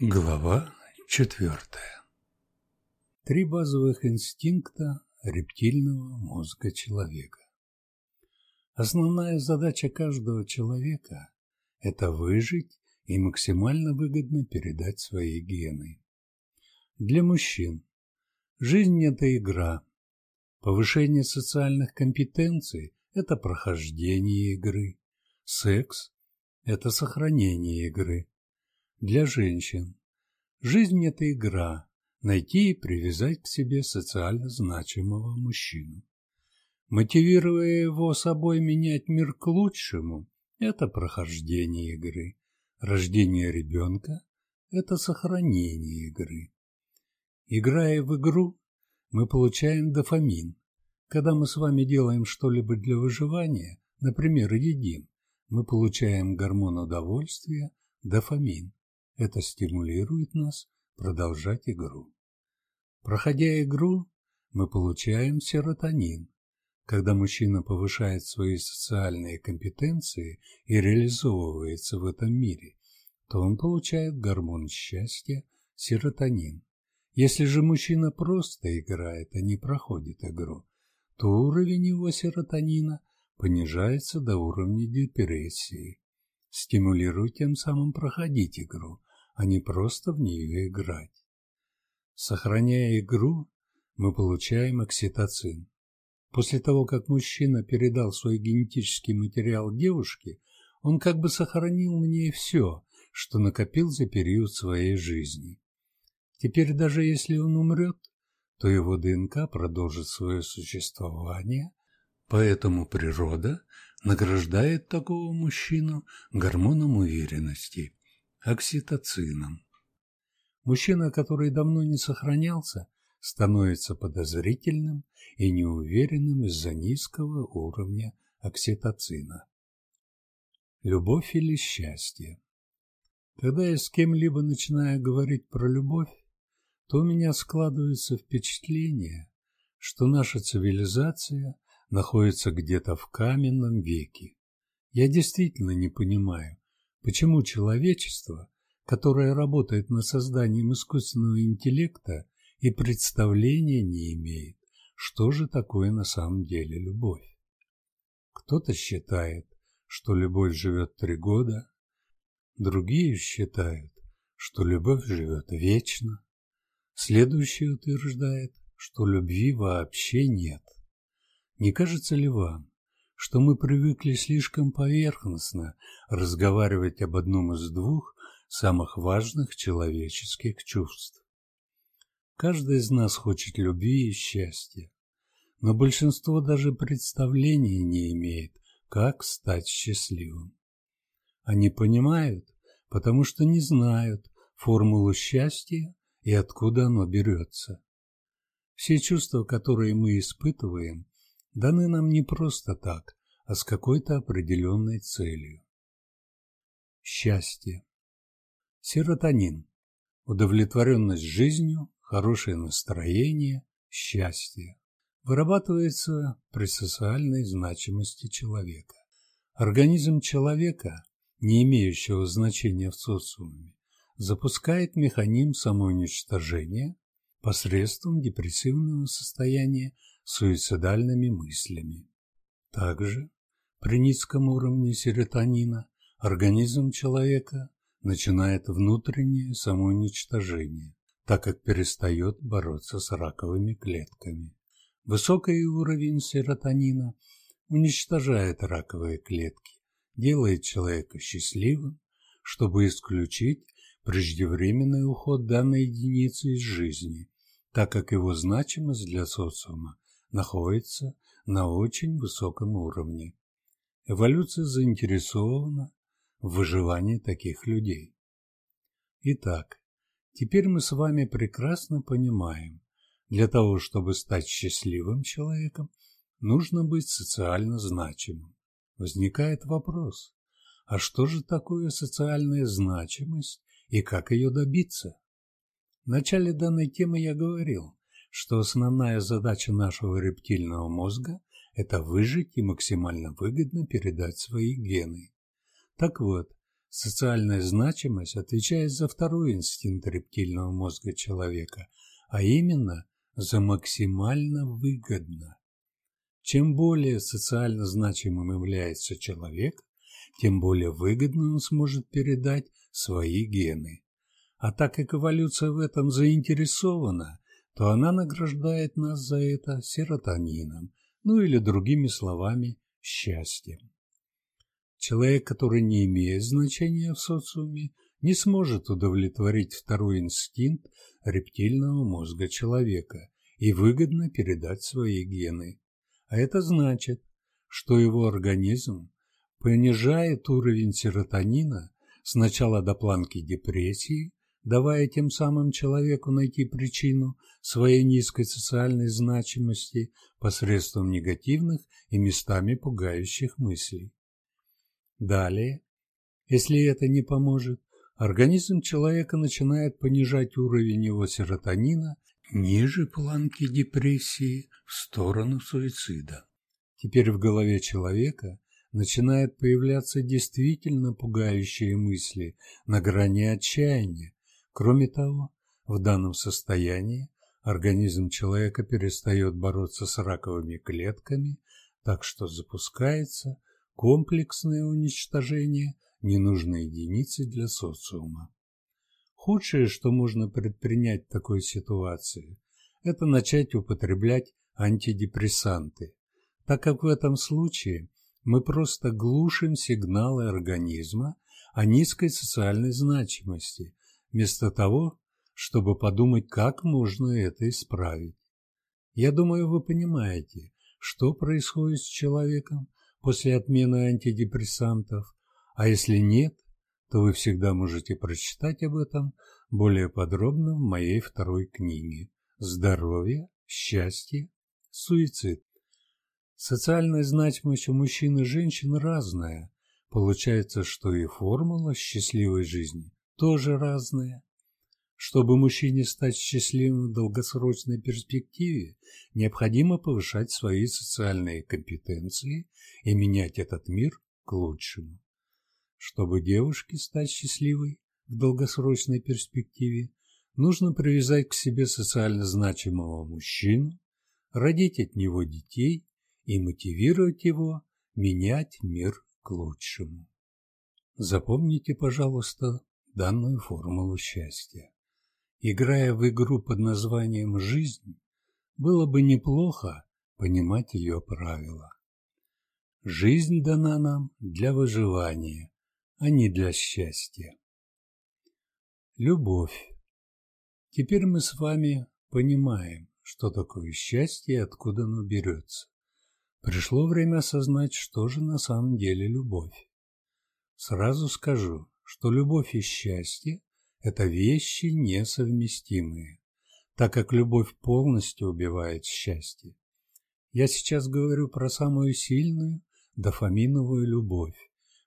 Глава четвертая. Три базовых инстинкта рептильного мозга человека. Основная задача каждого человека – это выжить и максимально выгодно передать свои гены. Для мужчин жизнь – это игра. Повышение социальных компетенций – это прохождение игры. Секс – это сохранение игры. Для женщин жизнь – это игра, найти и привязать к себе социально значимого мужчину. Мотивируя его собой менять мир к лучшему – это прохождение игры. Рождение ребенка – это сохранение игры. Играя в игру, мы получаем дофамин. Когда мы с вами делаем что-либо для выживания, например, едим, мы получаем гормон удовольствия – дофамин. Это стимулирует нас продолжать игру. Проходя игру, мы получаем серотонин. Когда мужчина повышает свои социальные компетенции и реализовывается в этом мире, то он получает гормон счастья – серотонин. Если же мужчина просто играет, а не проходит игру, то уровень его серотонина понижается до уровня депрессии. Стимулирует тем самым проходить игру, а не просто в нее играть. Сохраняя игру, мы получаем окситоцин. После того, как мужчина передал свой генетический материал девушке, он как бы сохранил в ней все, что накопил за период своей жизни. Теперь даже если он умрет, то его ДНК продолжит свое существование, поэтому природа награждает такого мужчину гормоном уверенности окситоцином. Мужчина, который давно не сохранялся, становится подозрительным и неуверенным из-за низкого уровня окситоцина. Любовь или счастье? Когда я с кем-либо начинаю говорить про любовь, то у меня складывается впечатление, что наша цивилизация находится где-то в каменном веке. Я действительно не понимаю, Почему человечество, которое работает над созданием искусственного интеллекта, и представления не имеет, что же такое на самом деле любовь? Кто-то считает, что любовь живет три года, другие считают, что любовь живет вечно, следующий утверждает, что любви вообще нет. Не кажется ли вам, что мы привыкли слишком поверхностно разговаривать об одном из двух самых важных человеческих чувств. Каждый из нас хочет любви и счастья, но большинство даже представления не имеет, как стать счастливым. Они понимают, потому что не знают формулу счастья и откуда оно берется. Все чувства, которые мы испытываем, даны нам не просто так, а с какой-то определенной целью. Счастье. Серотонин. Удовлетворенность жизнью, хорошее настроение, счастье. Вырабатывается при социальной значимости человека. Организм человека, не имеющего значения в социуме, запускает механизм самоуничтожения посредством депрессивного состояния суицидальными мыслями. Также при низком уровне серотонина организм человека начинает внутреннее самоуничтожение, так как перестает бороться с раковыми клетками. Высокий уровень серотонина уничтожает раковые клетки, делает человека счастливым, чтобы исключить преждевременный уход данной единицы из жизни, так как его значимость для социума находится на очень высоком уровне. Эволюция заинтересована в выживании таких людей. Итак, теперь мы с вами прекрасно понимаем, для того, чтобы стать счастливым человеком, нужно быть социально значимым. Возникает вопрос, а что же такое социальная значимость и как ее добиться? В начале данной темы я говорил, что основная задача нашего рептильного мозга – это выжить и максимально выгодно передать свои гены. Так вот, Социальная значимость отвечает за второй инстинкт рептильного мозга человека, а именно за максимально выгодно. Чем более социально значимым является человек, тем более выгодно он сможет передать свои гены. А так как эволюция в этом заинтересована, то она награждает нас за это серотонином, ну или другими словами, счастьем. Человек, который не имеет значения в социуме, не сможет удовлетворить второй инстинкт рептильного мозга человека и выгодно передать свои гены. А это значит, что его организм понижает уровень серотонина сначала до планки депрессии, давая тем самым человеку найти причину своей низкой социальной значимости посредством негативных и местами пугающих мыслей. Далее, если это не поможет, организм человека начинает понижать уровень его серотонина ниже планки депрессии в сторону суицида. Теперь в голове человека начинают появляться действительно пугающие мысли на грани отчаяния. Кроме того, в данном состоянии организм человека перестает бороться с раковыми клетками, так что запускается комплексное уничтожение ненужной единицы для социума. Худшее, что можно предпринять в такой ситуации, это начать употреблять антидепрессанты, так как в этом случае мы просто глушим сигналы организма о низкой социальной значимости, вместо того, чтобы подумать, как можно это исправить. Я думаю, вы понимаете, что происходит с человеком, после отмены антидепрессантов, а если нет, то вы всегда можете прочитать об этом более подробно в моей второй книге «Здоровье, счастье, суицид». Социальная значимость у мужчин и женщин разная. Получается, что и формула счастливой жизни тоже разная. Чтобы мужчине стать счастливым в долгосрочной перспективе, необходимо повышать свои социальные компетенции и менять этот мир к лучшему. Чтобы девушке стать счастливой в долгосрочной перспективе, нужно привязать к себе социально значимого мужчину, родить от него детей и мотивировать его менять мир к лучшему. Запомните, пожалуйста, данную формулу счастья. Играя в игру под названием «Жизнь», было бы неплохо понимать ее правила. Жизнь дана нам для выживания, а не для счастья. Любовь. Теперь мы с вами понимаем, что такое счастье и откуда оно берется. Пришло время осознать, что же на самом деле любовь. Сразу скажу, что любовь и счастье это вещи несовместимые, так как любовь полностью убивает счастье. Я сейчас говорю про самую сильную дофаминовую любовь,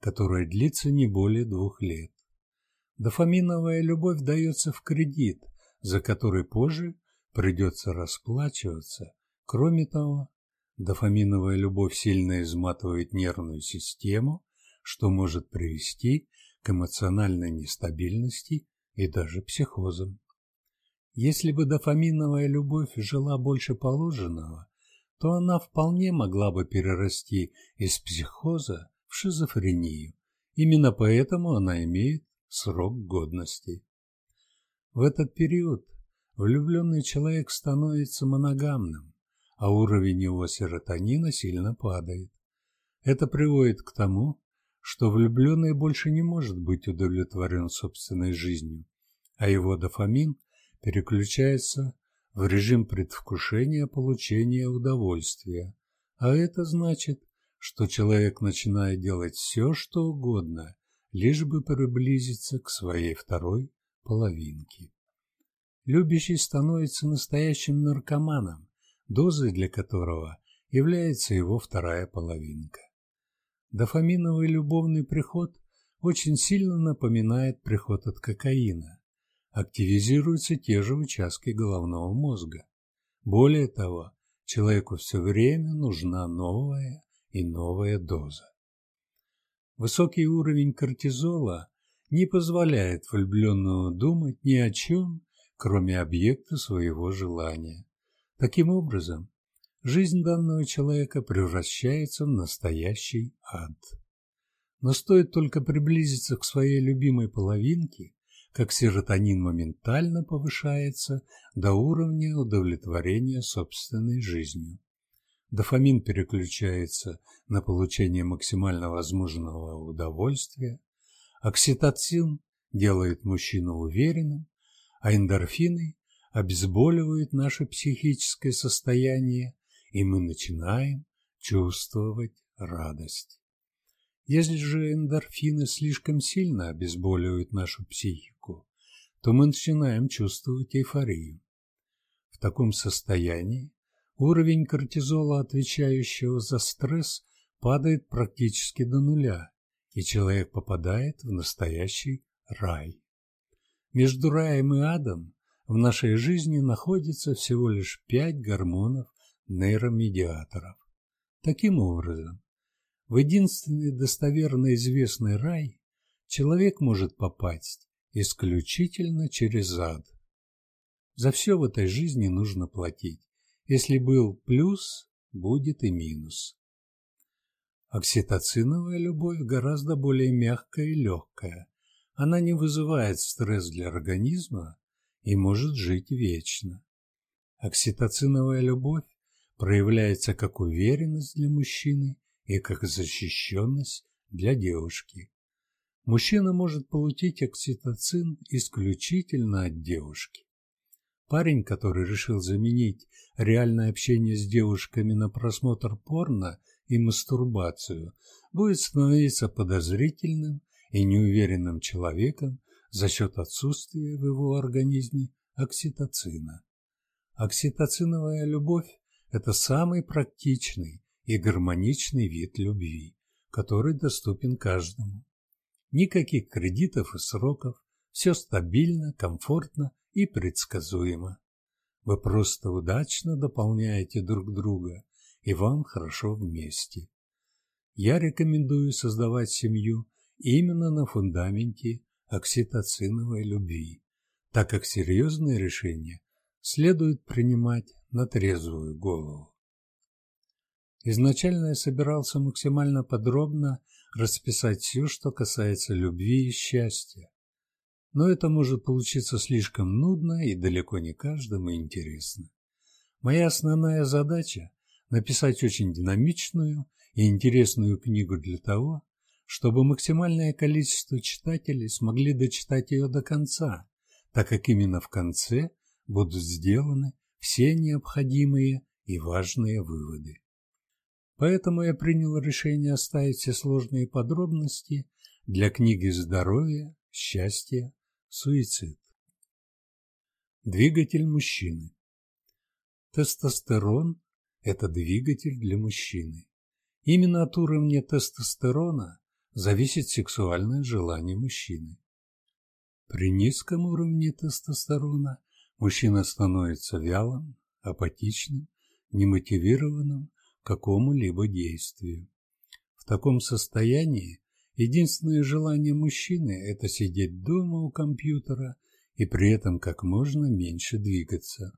которая длится не более двух лет. Дофаминовая любовь дается в кредит, за который позже придется расплачиваться. Кроме того, дофаминовая любовь сильно изматывает нервную систему, что может привести к эмоциональной нестабильности и даже психозом. Если бы дофаминовая любовь жила больше положенного, то она вполне могла бы перерасти из психоза в шизофрению. Именно поэтому она имеет срок годности. В этот период влюбленный человек становится моногамным, а уровень его серотонина сильно падает. Это приводит к тому, что влюбленный больше не может быть удовлетворен собственной жизнью, а его дофамин переключается в режим предвкушения получения удовольствия. А это значит, что человек начинает делать все, что угодно, лишь бы приблизиться к своей второй половинке. Любящий становится настоящим наркоманом, дозой для которого является его вторая половинка. Дофаминовый любовный приход очень сильно напоминает приход от кокаина. Активизируются те же участки головного мозга. Более того, человеку все время нужна новая и новая доза. Высокий уровень кортизола не позволяет влюбленному думать ни о чем, кроме объекта своего желания. Таким образом, жизнь данного человека превращается в настоящий ад. Но стоит только приблизиться к своей любимой половинке, как серотонин моментально повышается до уровня удовлетворения собственной жизнью. Дофамин переключается на получение максимально возможного удовольствия, окситоцин делает мужчину уверенным, а эндорфины обезболивают наше психическое состояние, и мы начинаем чувствовать радость. Если же эндорфины слишком сильно обезболивают нашу психику, то мы начинаем чувствовать эйфорию. В таком состоянии уровень кортизола, отвечающего за стресс, падает практически до нуля, и человек попадает в настоящий рай. Между раем и адом в нашей жизни находится всего лишь пять гормонов нейромедиаторов. Таким образом, в единственный достоверно известный рай человек может попасть исключительно через ад. За все в этой жизни нужно платить. Если был плюс, будет и минус. Окситоциновая любовь гораздо более мягкая и легкая. Она не вызывает стресс для организма и может жить вечно. Окситоциновая любовь проявляется как уверенность для мужчины и как защищенность для девушки. Мужчина может получить окситоцин исключительно от девушки. Парень, который решил заменить реальное общение с девушками на просмотр порно и мастурбацию, будет становиться подозрительным и неуверенным человеком за счет отсутствия в его организме окситоцина. Окситоциновая любовь – это самый практичный и гармоничный вид любви, который доступен каждому. Никаких кредитов и сроков, все стабильно, комфортно и предсказуемо. Вы просто удачно дополняете друг друга, и вам хорошо вместе. Я рекомендую создавать семью именно на фундаменте окситоциновой любви, так как серьезные решения следует принимать на трезвую голову. Изначально я собирался максимально подробно расписать все, что касается любви и счастья. Но это может получиться слишком нудно и далеко не каждому интересно. Моя основная задача – написать очень динамичную и интересную книгу для того, чтобы максимальное количество читателей смогли дочитать ее до конца, так как именно в конце будут сделаны все необходимые и важные выводы. Поэтому я принял решение оставить все сложные подробности для книги «Здоровье, счастье, суицид». Двигатель мужчины Тестостерон – это двигатель для мужчины. Именно от уровня тестостерона зависит сексуальное желание мужчины. При низком уровне тестостерона мужчина становится вялым, апатичным, немотивированным какому-либо действию. В таком состоянии единственное желание мужчины – это сидеть дома у компьютера и при этом как можно меньше двигаться.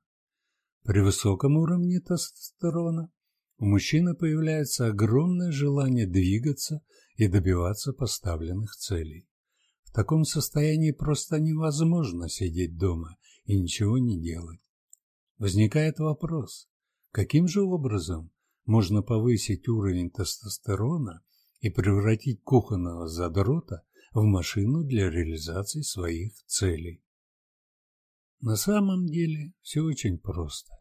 При высоком уровне тестостерона у мужчины появляется огромное желание двигаться и добиваться поставленных целей. В таком состоянии просто невозможно сидеть дома и ничего не делать. Возникает вопрос, каким же образом можно повысить уровень тестостерона и превратить кухонного задрота в машину для реализации своих целей. На самом деле все очень просто.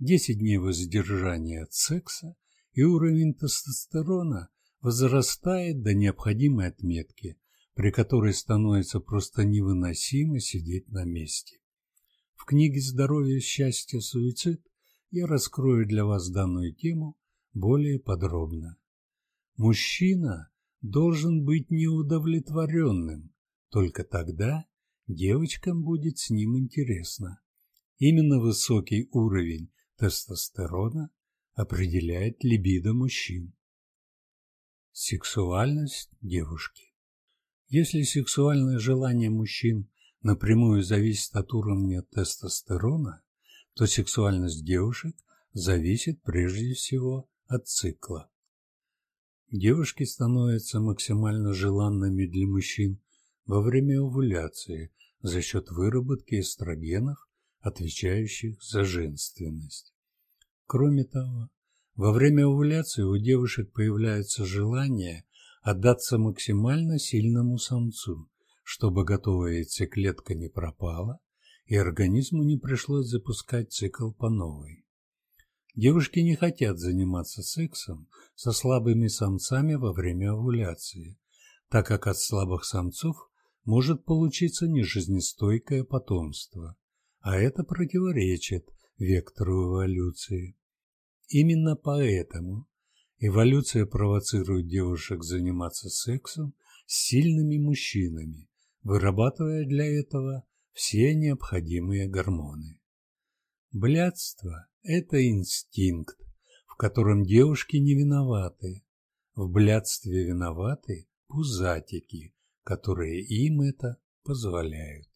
10 дней воздержания от секса, и уровень тестостерона возрастает до необходимой отметки, при которой становится просто невыносимо сидеть на месте. В книге «Здоровье, счастье, суицид» я раскрою для вас данную тему более подробно. Мужчина должен быть неудовлетворенным, только тогда девочкам будет с ним интересно. Именно высокий уровень тестостерона определяет либидо мужчин. Сексуальность девушки. Если сексуальное желание мужчин напрямую зависит от уровня тестостерона, то сексуальность девушек зависит прежде всего от цикла. Девушки становятся максимально желанными для мужчин во время овуляции за счет выработки эстрогенов, отвечающих за женственность. Кроме того, во время овуляции у девушек появляется желание отдаться максимально сильному самцу, чтобы готовая яйцеклетка не пропала и организму не пришлось запускать цикл по новой. Девушки не хотят заниматься сексом со слабыми самцами во время овуляции, так как от слабых самцов может получиться нежизнестойкое потомство, а это противоречит вектору эволюции. Именно поэтому эволюция провоцирует девушек заниматься сексом с сильными мужчинами, вырабатывая для этого все необходимые гормоны. Блядство – это инстинкт, в котором девушки не виноваты. В блядстве виноваты пузатики, которые им это позволяют.